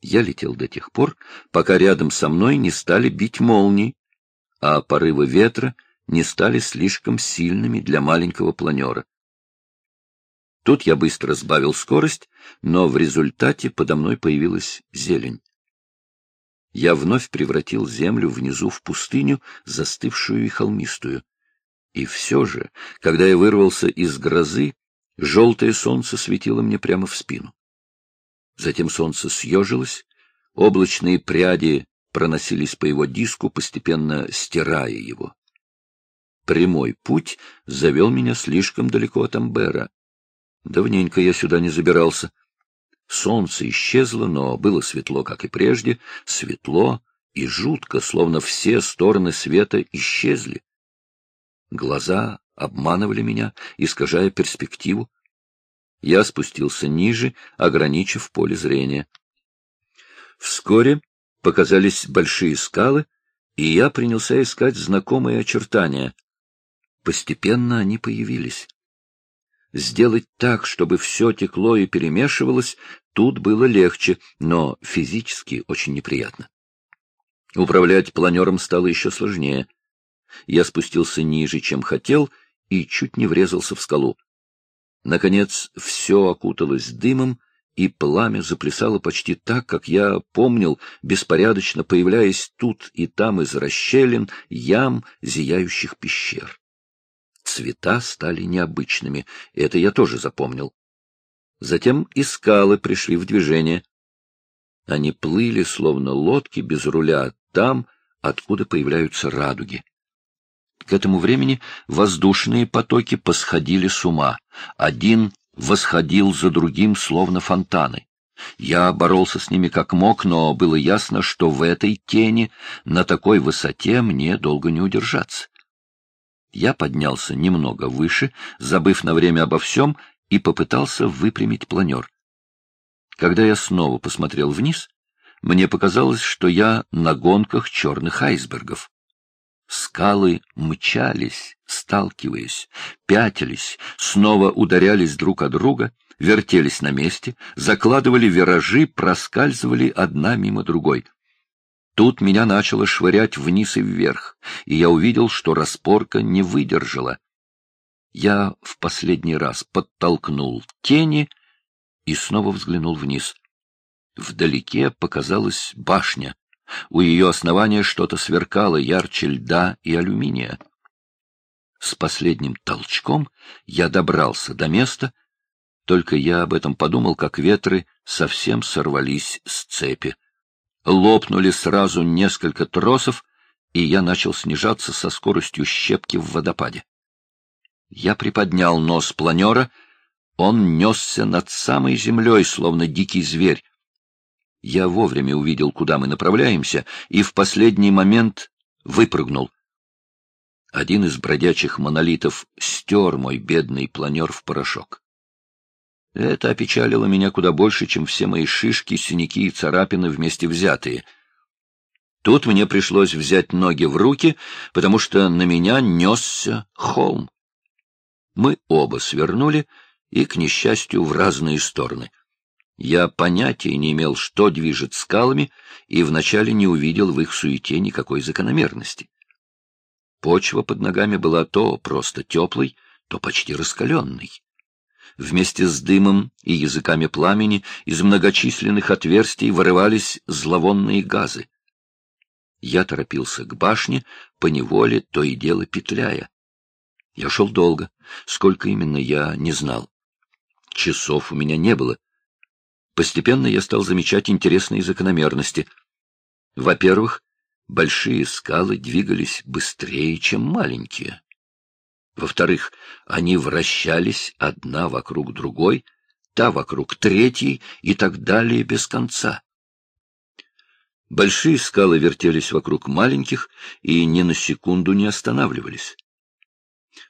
Я летел до тех пор, пока рядом со мной не стали бить молнии, а порывы ветра не стали слишком сильными для маленького планера. Тут я быстро сбавил скорость, но в результате подо мной появилась зелень. Я вновь превратил землю внизу в пустыню, застывшую и холмистую. И все же, когда я вырвался из грозы, желтое солнце светило мне прямо в спину. Затем солнце съежилось, облачные пряди проносились по его диску, постепенно стирая его. Прямой путь завел меня слишком далеко от Амбера. Давненько я сюда не забирался. Солнце исчезло, но было светло, как и прежде, светло и жутко, словно все стороны света исчезли. Глаза обманывали меня, искажая перспективу. Я спустился ниже, ограничив поле зрения. Вскоре показались большие скалы, и я принялся искать знакомые очертания. Постепенно они появились. Сделать так, чтобы все текло и перемешивалось, тут было легче, но физически очень неприятно. Управлять планером стало еще сложнее. Я спустился ниже, чем хотел, и чуть не врезался в скалу. Наконец, все окуталось дымом, и пламя заплясало почти так, как я помнил, беспорядочно появляясь тут и там из расщелин, ям, зияющих пещер. Цвета стали необычными, это я тоже запомнил. Затем и скалы пришли в движение. Они плыли, словно лодки без руля, там, откуда появляются радуги. К этому времени воздушные потоки посходили с ума. Один восходил за другим, словно фонтаны. Я боролся с ними как мог, но было ясно, что в этой тени, на такой высоте, мне долго не удержаться. Я поднялся немного выше, забыв на время обо всем, и попытался выпрямить планер. Когда я снова посмотрел вниз, мне показалось, что я на гонках черных айсбергов. Скалы мчались, сталкиваясь, пятились, снова ударялись друг о друга, вертелись на месте, закладывали виражи, проскальзывали одна мимо другой. Тут меня начало швырять вниз и вверх, и я увидел, что распорка не выдержала. Я в последний раз подтолкнул тени и снова взглянул вниз. Вдалеке показалась башня. У ее основания что-то сверкало ярче льда и алюминия. С последним толчком я добрался до места, только я об этом подумал, как ветры совсем сорвались с цепи. Лопнули сразу несколько тросов, и я начал снижаться со скоростью щепки в водопаде. Я приподнял нос планера, он несся над самой землей, словно дикий зверь. Я вовремя увидел, куда мы направляемся, и в последний момент выпрыгнул. Один из бродячих монолитов стер мой бедный планер в порошок. Это опечалило меня куда больше, чем все мои шишки, синяки и царапины вместе взятые. Тут мне пришлось взять ноги в руки, потому что на меня несся холм. Мы оба свернули, и, к несчастью, в разные стороны. Я понятия не имел, что движет скалами, и вначале не увидел в их суете никакой закономерности. Почва под ногами была то просто теплой, то почти раскаленной. Вместе с дымом и языками пламени из многочисленных отверстий вырывались зловонные газы. Я торопился к башне, поневоле то и дело петляя. Я шел долго, сколько именно я не знал. Часов у меня не было. Постепенно я стал замечать интересные закономерности. Во-первых, большие скалы двигались быстрее, чем маленькие. Во-вторых, они вращались одна вокруг другой, та вокруг третьей и так далее без конца. Большие скалы вертелись вокруг маленьких и ни на секунду не останавливались.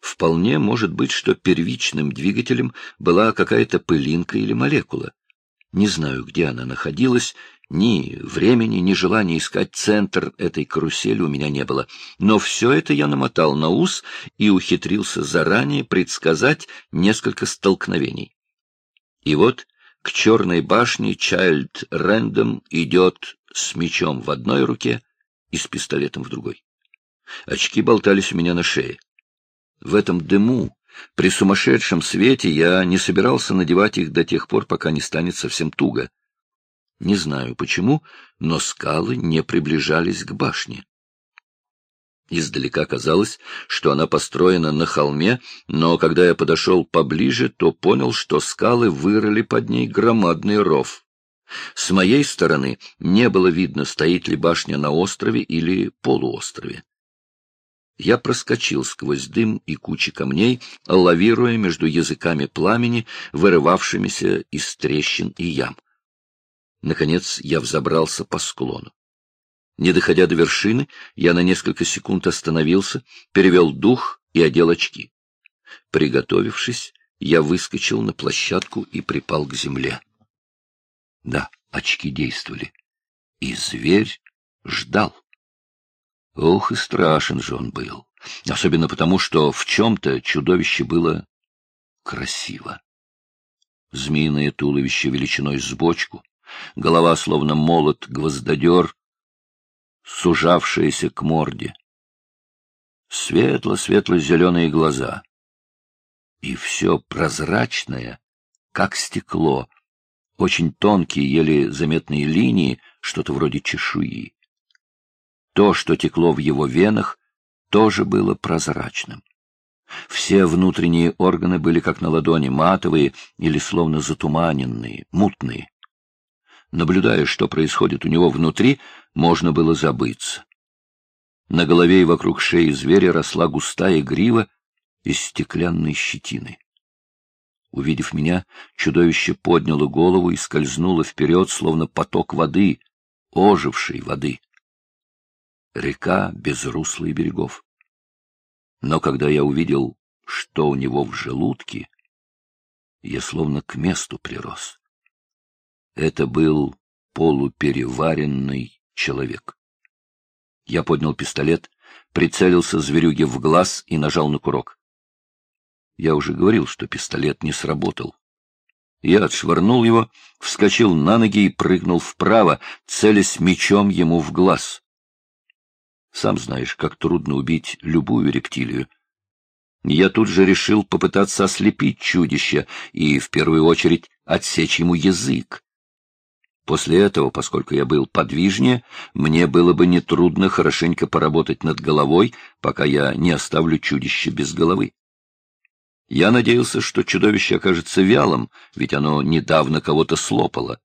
Вполне может быть, что первичным двигателем была какая-то пылинка или молекула. Не знаю, где она находилась, ни времени, ни желания искать центр этой карусели у меня не было. Но все это я намотал на ус и ухитрился заранее предсказать несколько столкновений. И вот к черной башне Чайльд Рэндом идет с мечом в одной руке и с пистолетом в другой. Очки болтались у меня на шее. В этом дыму, при сумасшедшем свете, я не собирался надевать их до тех пор, пока не станет совсем туго. Не знаю почему, но скалы не приближались к башне. Издалека казалось, что она построена на холме, но когда я подошел поближе, то понял, что скалы вырыли под ней громадный ров. С моей стороны не было видно, стоит ли башня на острове или полуострове. Я проскочил сквозь дым и кучи камней, лавируя между языками пламени, вырывавшимися из трещин и ям. Наконец я взобрался по склону. Не доходя до вершины, я на несколько секунд остановился, перевел дух и одел очки. Приготовившись, я выскочил на площадку и припал к земле. Да, очки действовали. И зверь ждал. Ох, и страшен же он был. Особенно потому, что в чем-то чудовище было красиво. Змеиное туловище величиной с бочку, голова словно молот-гвоздодер, сужавшаяся к морде. Светло-светло-зеленые глаза. И все прозрачное, как стекло, очень тонкие, еле заметные линии, что-то вроде чешуи. То, что текло в его венах, тоже было прозрачным. Все внутренние органы были как на ладони, матовые или словно затуманенные, мутные. Наблюдая, что происходит у него внутри, можно было забыться. На голове и вокруг шеи зверя росла густая грива из стеклянной щетины. Увидев меня, чудовище подняло голову и скользнуло вперед, словно поток воды, ожившей воды. Река без русла и берегов. Но когда я увидел, что у него в желудке, я словно к месту прирос. Это был полупереваренный человек. Я поднял пистолет, прицелился зверюге в глаз и нажал на курок. Я уже говорил, что пистолет не сработал. Я отшвырнул его, вскочил на ноги и прыгнул вправо, целясь мечом ему в глаз. Сам знаешь, как трудно убить любую рептилию. Я тут же решил попытаться ослепить чудище и, в первую очередь, отсечь ему язык. После этого, поскольку я был подвижнее, мне было бы нетрудно хорошенько поработать над головой, пока я не оставлю чудище без головы. Я надеялся, что чудовище окажется вялым, ведь оно недавно кого-то слопало.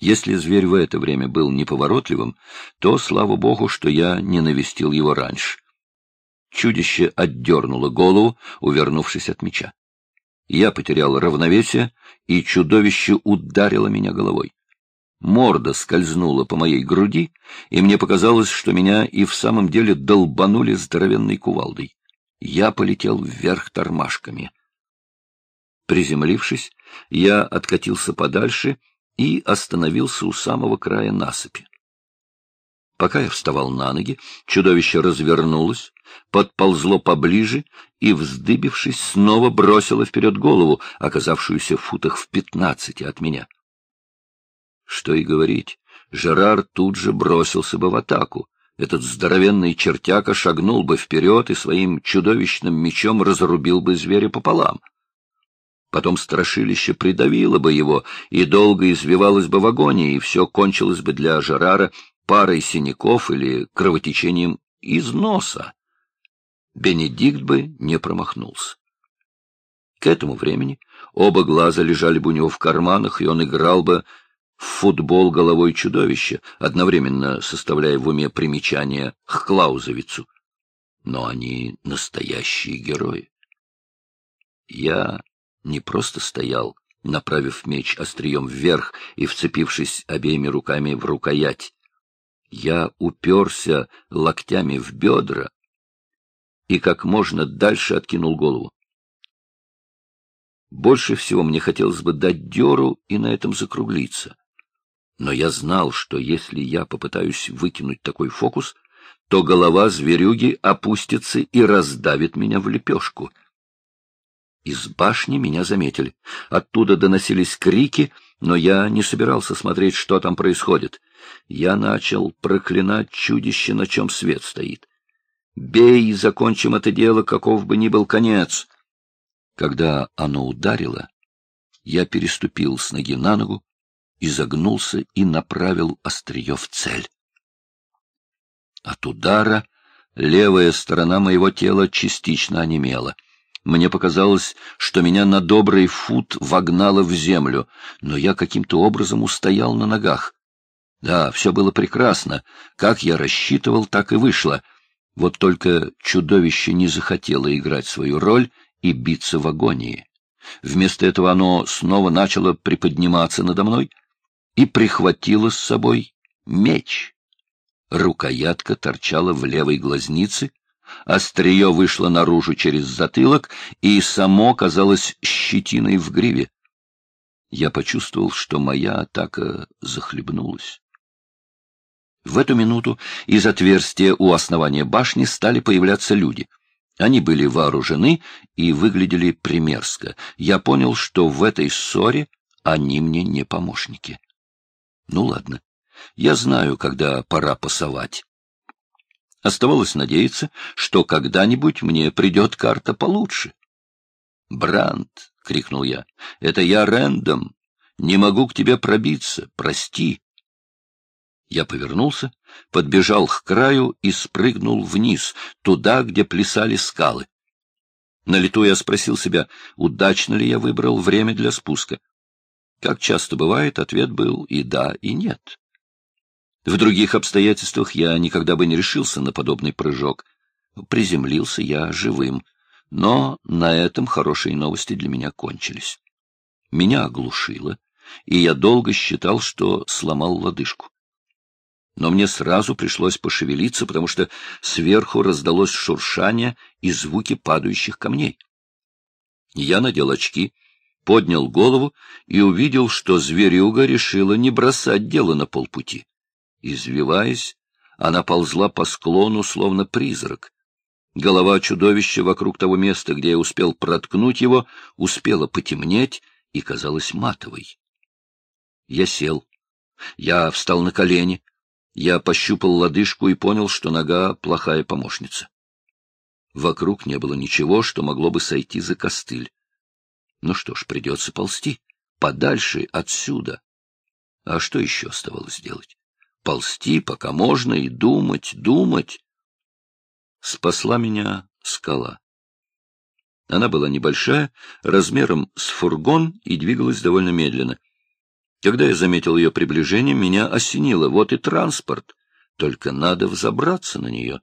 Если зверь в это время был неповоротливым, то, слава богу, что я не навестил его раньше. Чудище отдернуло голову, увернувшись от меча. Я потерял равновесие, и чудовище ударило меня головой. Морда скользнула по моей груди, и мне показалось, что меня и в самом деле долбанули здоровенной кувалдой. Я полетел вверх тормашками. Приземлившись, я откатился подальше и остановился у самого края насыпи. Пока я вставал на ноги, чудовище развернулось, подползло поближе и, вздыбившись, снова бросило вперед голову, оказавшуюся в футах в пятнадцати от меня. Что и говорить, Жерар тут же бросился бы в атаку. Этот здоровенный чертяка шагнул бы вперед и своим чудовищным мечом разрубил бы зверя пополам. Потом страшилище придавило бы его, и долго извивалось бы в агонии, и все кончилось бы для Жерара парой синяков или кровотечением из носа. Бенедикт бы не промахнулся. К этому времени оба глаза лежали бы у него в карманах, и он играл бы в футбол головой чудовища, одновременно составляя в уме примечания к Клаузовицу. Но они настоящие герои. Я не просто стоял, направив меч острием вверх и вцепившись обеими руками в рукоять. Я уперся локтями в бедра и как можно дальше откинул голову. Больше всего мне хотелось бы дать дёру и на этом закруглиться. Но я знал, что если я попытаюсь выкинуть такой фокус, то голова зверюги опустится и раздавит меня в лепешку. Из башни меня заметили. Оттуда доносились крики, но я не собирался смотреть, что там происходит. Я начал проклинать чудище, на чем свет стоит. «Бей и закончим это дело, каков бы ни был конец!» Когда оно ударило, я переступил с ноги на ногу, изогнулся и направил острие в цель. От удара левая сторона моего тела частично онемела. Мне показалось, что меня на добрый фут вогнало в землю, но я каким-то образом устоял на ногах. Да, все было прекрасно. Как я рассчитывал, так и вышло. Вот только чудовище не захотело играть свою роль и биться в агонии. Вместо этого оно снова начало приподниматься надо мной и прихватило с собой меч. Рукоятка торчала в левой глазнице, острие вышло наружу через затылок, и само казалось щетиной в гриве. Я почувствовал, что моя атака захлебнулась. В эту минуту из отверстия у основания башни стали появляться люди. Они были вооружены и выглядели примерзко. Я понял, что в этой ссоре они мне не помощники. Ну ладно. Я знаю, когда пора пасовать. Оставалось надеяться, что когда-нибудь мне придет карта получше. «Бранд!» — крикнул я. «Это я Рэндом. Не могу к тебе пробиться. Прости». Я повернулся, подбежал к краю и спрыгнул вниз, туда, где плясали скалы. На лету я спросил себя, удачно ли я выбрал время для спуска. Как часто бывает, ответ был и да, и нет. В других обстоятельствах я никогда бы не решился на подобный прыжок. Приземлился я живым, но на этом хорошие новости для меня кончились. Меня оглушило, и я долго считал, что сломал лодыжку. Но мне сразу пришлось пошевелиться, потому что сверху раздалось шуршание и звуки падающих камней. Я надел очки, поднял голову и увидел, что зверюга решила не бросать дело на полпути. Извиваясь, она ползла по склону, словно призрак. Голова чудовища вокруг того места, где я успел проткнуть его, успела потемнеть и казалась матовой. Я сел. Я встал на колени. Я пощупал лодыжку и понял, что нога — плохая помощница. Вокруг не было ничего, что могло бы сойти за костыль. Ну что ж, придется ползти. Подальше отсюда. А что еще оставалось делать? Ползти, пока можно, и думать, думать. Спасла меня скала. Она была небольшая, размером с фургон и двигалась довольно медленно. Когда я заметил ее приближение, меня осенило. Вот и транспорт, только надо взобраться на нее.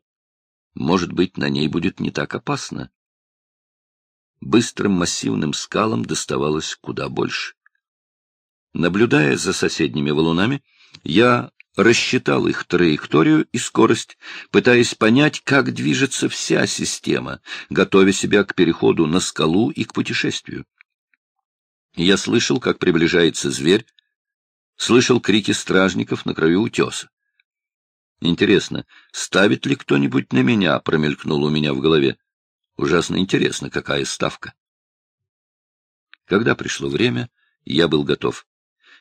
Может быть, на ней будет не так опасно. Быстрым массивным скалам доставалось куда больше. Наблюдая за соседними валунами, я рассчитал их траекторию и скорость, пытаясь понять, как движется вся система, готовя себя к переходу на скалу и к путешествию. Я слышал, как приближается зверь, слышал крики стражников на краю утеса. Интересно, ставит ли кто-нибудь на меня, промелькнуло у меня в голове. Ужасно интересно, какая ставка. Когда пришло время, я был готов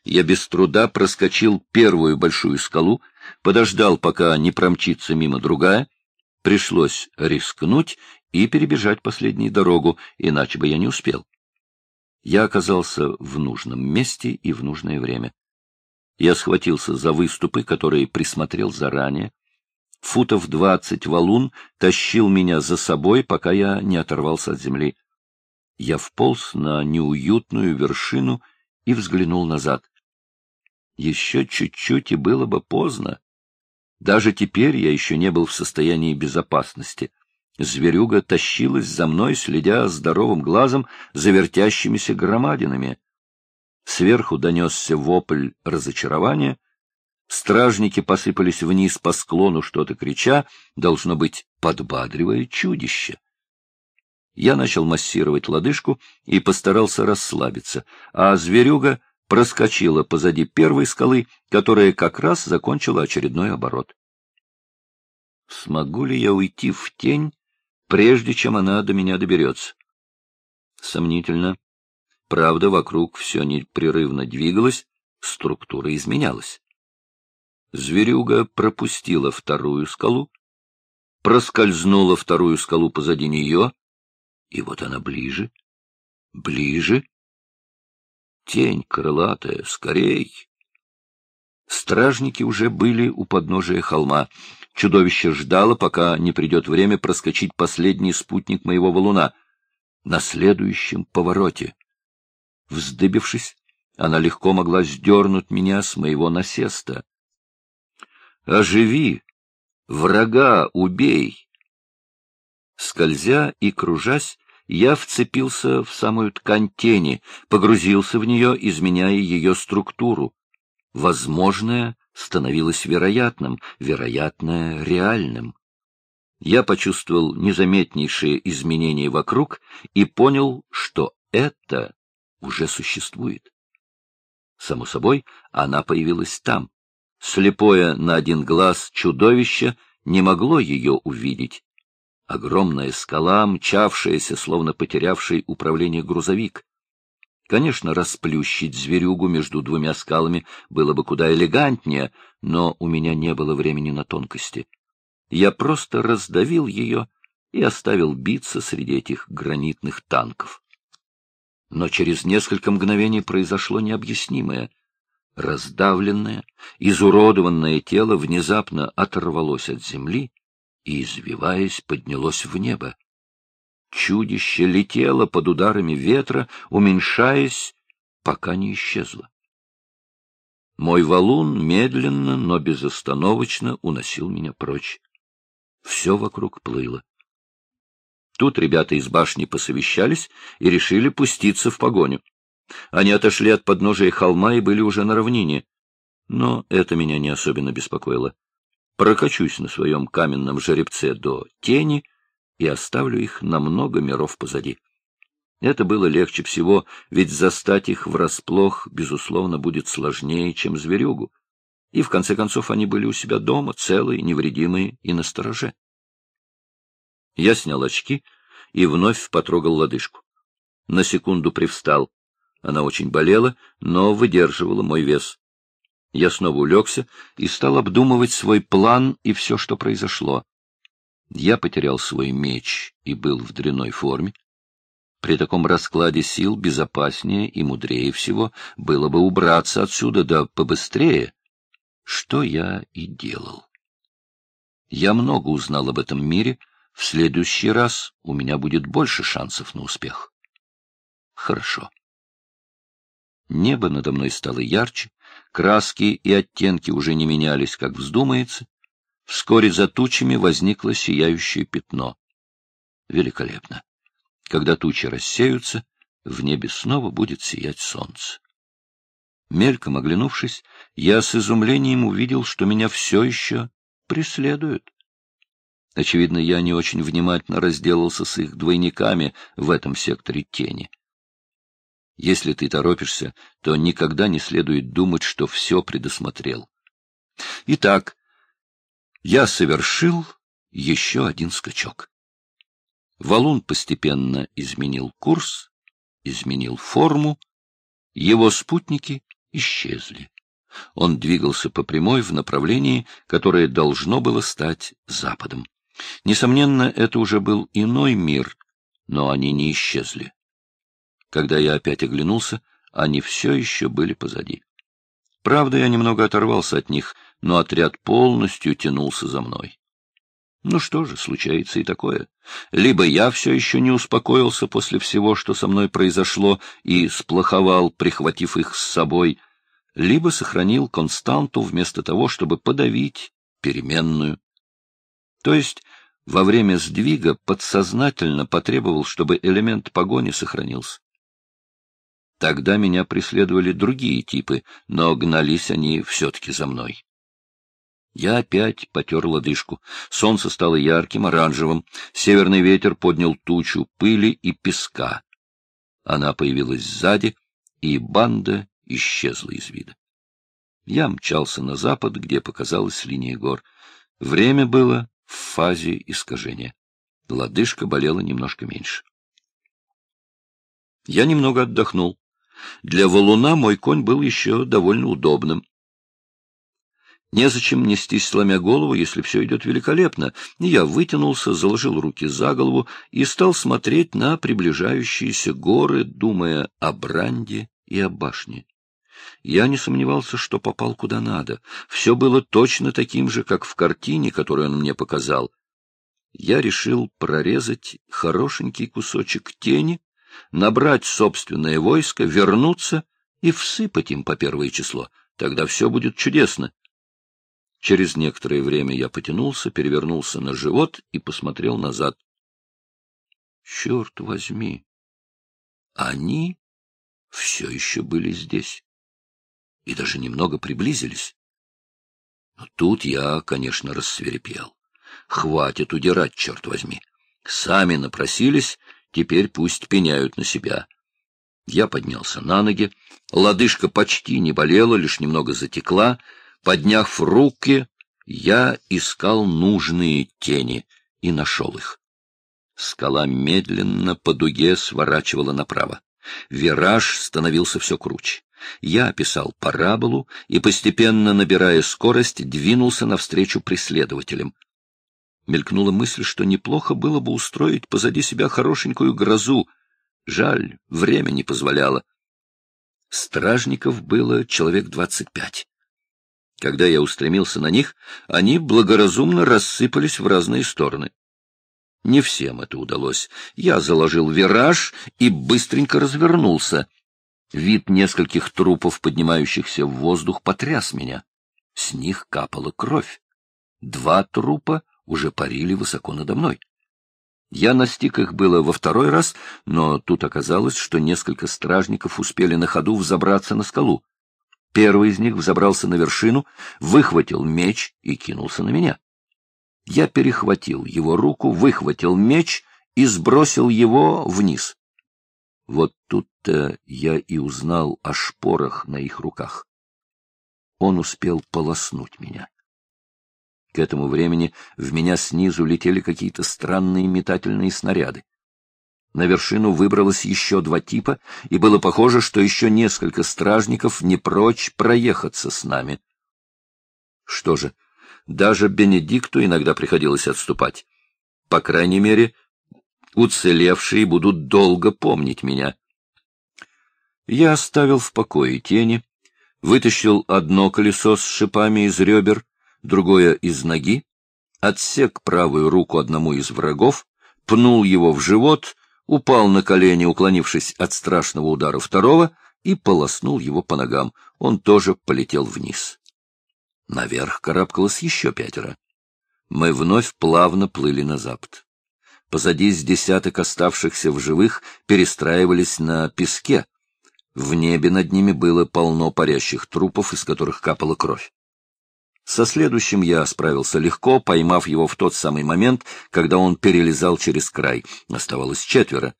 я без труда проскочил первую большую скалу, подождал, пока не промчится мимо другая. Пришлось рискнуть и перебежать последнюю дорогу, иначе бы я не успел. Я оказался в нужном месте и в нужное время. Я схватился за выступы, которые присмотрел заранее. Футов двадцать валун тащил меня за собой, пока я не оторвался от земли. Я вполз на неуютную вершину и взглянул назад. Еще чуть-чуть и было бы поздно. Даже теперь я еще не был в состоянии безопасности. Зверюга тащилась за мной, следя здоровым глазом за вертящимися громадинами. Сверху донесся вопль разочарования. Стражники посыпались вниз по склону, что-то крича, должно быть, подбадривая чудище. Я начал массировать лодыжку и постарался расслабиться, а зверюга проскочила позади первой скалы, которая как раз закончила очередной оборот. Смогу ли я уйти в тень, прежде чем она до меня доберется? Сомнительно. Правда, вокруг все непрерывно двигалось, структура изменялась. Зверюга пропустила вторую скалу, проскользнула вторую скалу позади нее, и вот она ближе, ближе. Тень крылатая, скорей! Стражники уже были у подножия холма. Чудовище ждало, пока не придет время проскочить последний спутник моего валуна. На следующем повороте. Вздыбившись, она легко могла сдернуть меня с моего насеста. «Оживи! Врага убей!» Скользя и кружась, я вцепился в самую ткань тени, погрузился в нее, изменяя ее структуру. Возможное становилось вероятным, вероятное — реальным. Я почувствовал незаметнейшие изменения вокруг и понял, что это уже существует. Само собой, она появилась там. Слепое на один глаз чудовище не могло ее увидеть. Огромная скала, мчавшаяся, словно потерявший управление грузовик. Конечно, расплющить зверюгу между двумя скалами было бы куда элегантнее, но у меня не было времени на тонкости. Я просто раздавил ее и оставил биться среди этих гранитных танков. Но через несколько мгновений произошло необъяснимое. Раздавленное, изуродованное тело внезапно оторвалось от земли и, извиваясь, поднялось в небо. Чудище летело под ударами ветра, уменьшаясь, пока не исчезло. Мой валун медленно, но безостановочно уносил меня прочь. Все вокруг плыло. Тут ребята из башни посовещались и решили пуститься в погоню. Они отошли от подножия холма и были уже на равнине. Но это меня не особенно беспокоило. Прокачусь на своем каменном жеребце до тени и оставлю их на много миров позади. Это было легче всего, ведь застать их врасплох, безусловно, будет сложнее, чем зверюгу. И, в конце концов, они были у себя дома, целые, невредимые и настороже. Я снял очки и вновь потрогал лодыжку. На секунду привстал. Она очень болела, но выдерживала мой вес. Я снова улегся и стал обдумывать свой план и все, что произошло. Я потерял свой меч и был в дряной форме. При таком раскладе сил безопаснее и мудрее всего было бы убраться отсюда, да побыстрее, что я и делал. Я много узнал об этом мире, в следующий раз у меня будет больше шансов на успех. Хорошо. Небо надо мной стало ярче, краски и оттенки уже не менялись, как вздумается. Вскоре за тучами возникло сияющее пятно. Великолепно. Когда тучи рассеются, в небе снова будет сиять солнце. Мельком оглянувшись, я с изумлением увидел, что меня все еще преследуют. Очевидно, я не очень внимательно разделался с их двойниками в этом секторе тени. Если ты торопишься, то никогда не следует думать, что все предусмотрел. Итак, я совершил еще один скачок. Валун постепенно изменил курс, изменил форму, его спутники исчезли. Он двигался по прямой в направлении, которое должно было стать западом. Несомненно, это уже был иной мир, но они не исчезли. Когда я опять оглянулся, они все еще были позади. Правда, я немного оторвался от них, но отряд полностью тянулся за мной. Ну что же, случается и такое. Либо я все еще не успокоился после всего, что со мной произошло, и сплоховал, прихватив их с собой, либо сохранил константу вместо того, чтобы подавить переменную. То есть во время сдвига подсознательно потребовал, чтобы элемент погони сохранился. Тогда меня преследовали другие типы, но гнались они все-таки за мной. Я опять потер лодыжку. Солнце стало ярким, оранжевым. Северный ветер поднял тучу пыли и песка. Она появилась сзади, и банда исчезла из вида. Я мчался на запад, где показалась линия гор. Время было в фазе искажения. Лодыжка болела немножко меньше. Я немного отдохнул. Для валуна мой конь был еще довольно удобным. Незачем нестись, сломя голову, если все идет великолепно. Я вытянулся, заложил руки за голову и стал смотреть на приближающиеся горы, думая о Бранде и о башне. Я не сомневался, что попал куда надо. Все было точно таким же, как в картине, которую он мне показал. Я решил прорезать хорошенький кусочек тени, набрать собственное войско, вернуться и всыпать им по первое число. Тогда все будет чудесно. Через некоторое время я потянулся, перевернулся на живот и посмотрел назад. Черт возьми! Они все еще были здесь и даже немного приблизились. Но тут я, конечно, рассверепел. Хватит удирать, черт возьми. Сами напросились, теперь пусть пеняют на себя. Я поднялся на ноги, лодыжка почти не болела, лишь немного затекла, Подняв руки, я искал нужные тени и нашел их. Скала медленно по дуге сворачивала направо. Вираж становился все круче. Я описал параболу и, постепенно набирая скорость, двинулся навстречу преследователям. Мелькнула мысль, что неплохо было бы устроить позади себя хорошенькую грозу. Жаль, время не позволяло. Стражников было человек двадцать пять. Когда я устремился на них, они благоразумно рассыпались в разные стороны. Не всем это удалось. Я заложил вираж и быстренько развернулся. Вид нескольких трупов, поднимающихся в воздух, потряс меня. С них капала кровь. Два трупа уже парили высоко надо мной. Я настиг их было во второй раз, но тут оказалось, что несколько стражников успели на ходу взобраться на скалу. Первый из них взобрался на вершину, выхватил меч и кинулся на меня. Я перехватил его руку, выхватил меч и сбросил его вниз. Вот тут-то я и узнал о шпорах на их руках. Он успел полоснуть меня. К этому времени в меня снизу летели какие-то странные метательные снаряды. На вершину выбралось еще два типа, и было похоже, что еще несколько стражников не прочь проехаться с нами. Что же, даже Бенедикту иногда приходилось отступать. По крайней мере, уцелевшие будут долго помнить меня. Я оставил в покое тени, вытащил одно колесо с шипами из ребер, другое из ноги, отсек правую руку одному из врагов, пнул его в живот упал на колени, уклонившись от страшного удара второго, и полоснул его по ногам. Он тоже полетел вниз. Наверх карабкалось еще пятеро. Мы вновь плавно плыли на запад. Позади с десяток оставшихся в живых перестраивались на песке. В небе над ними было полно парящих трупов, из которых капала кровь. Со следующим я справился легко, поймав его в тот самый момент, когда он перелезал через край. Оставалось четверо.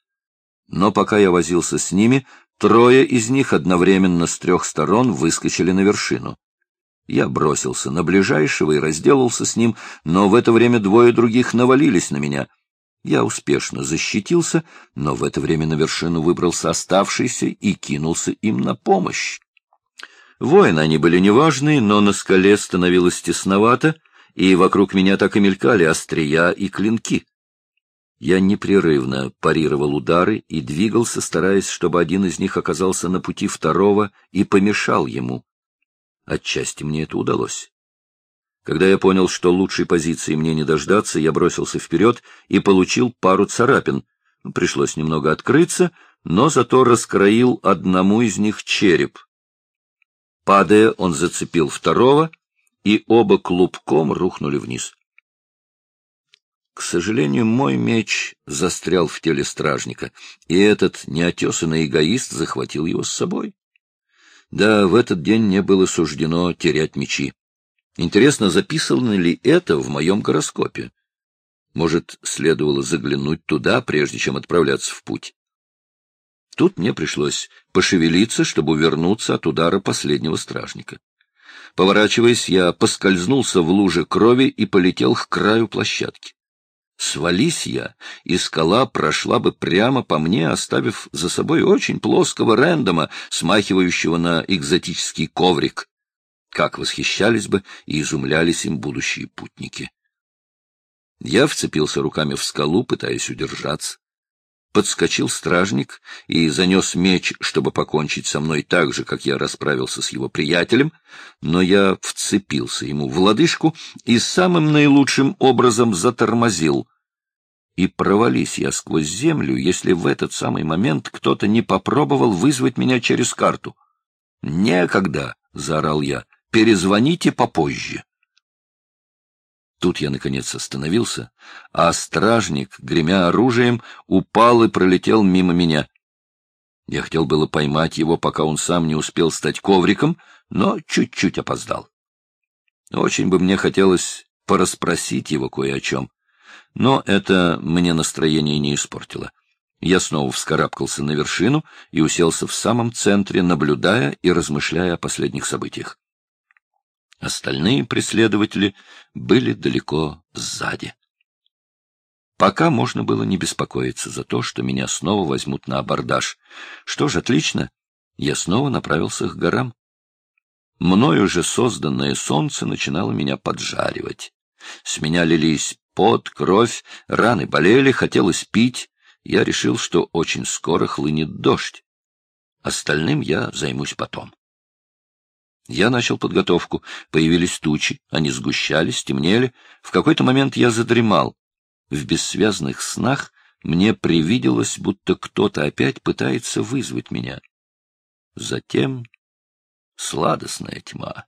Но пока я возился с ними, трое из них одновременно с трех сторон выскочили на вершину. Я бросился на ближайшего и разделался с ним, но в это время двое других навалились на меня. Я успешно защитился, но в это время на вершину выбрался оставшийся и кинулся им на помощь. Воины они были неважные, но на скале становилось тесновато, и вокруг меня так и мелькали острия и клинки. Я непрерывно парировал удары и двигался, стараясь, чтобы один из них оказался на пути второго и помешал ему. Отчасти мне это удалось. Когда я понял, что лучшей позиции мне не дождаться, я бросился вперед и получил пару царапин. Пришлось немного открыться, но зато раскроил одному из них череп. Падая, он зацепил второго, и оба клубком рухнули вниз. К сожалению, мой меч застрял в теле стражника, и этот неотесанный эгоист захватил его с собой. Да, в этот день мне было суждено терять мечи. Интересно, записано ли это в моем гороскопе? Может, следовало заглянуть туда, прежде чем отправляться в путь? Тут мне пришлось пошевелиться, чтобы увернуться от удара последнего стражника. Поворачиваясь, я поскользнулся в луже крови и полетел к краю площадки. Свались я, и скала прошла бы прямо по мне, оставив за собой очень плоского рэндома, смахивающего на экзотический коврик. Как восхищались бы и изумлялись им будущие путники. Я вцепился руками в скалу, пытаясь удержаться. Подскочил стражник и занес меч, чтобы покончить со мной так же, как я расправился с его приятелем, но я вцепился ему в лодыжку и самым наилучшим образом затормозил. И провались я сквозь землю, если в этот самый момент кто-то не попробовал вызвать меня через карту. «Некогда!» — заорал я. «Перезвоните попозже!» Тут я, наконец, остановился, а стражник, гремя оружием, упал и пролетел мимо меня. Я хотел было поймать его, пока он сам не успел стать ковриком, но чуть-чуть опоздал. Очень бы мне хотелось порасспросить его кое о чем, но это мне настроение не испортило. Я снова вскарабкался на вершину и уселся в самом центре, наблюдая и размышляя о последних событиях. Остальные преследователи были далеко сзади. Пока можно было не беспокоиться за то, что меня снова возьмут на абордаж. Что ж, отлично, я снова направился к горам. Мною же созданное солнце начинало меня поджаривать. С меня лились пот, кровь, раны болели, хотелось пить. Я решил, что очень скоро хлынет дождь. Остальным я займусь потом. Я начал подготовку. Появились тучи, они сгущались, темнели. В какой-то момент я задремал. В бессвязных снах мне привиделось, будто кто-то опять пытается вызвать меня. Затем сладостная тьма.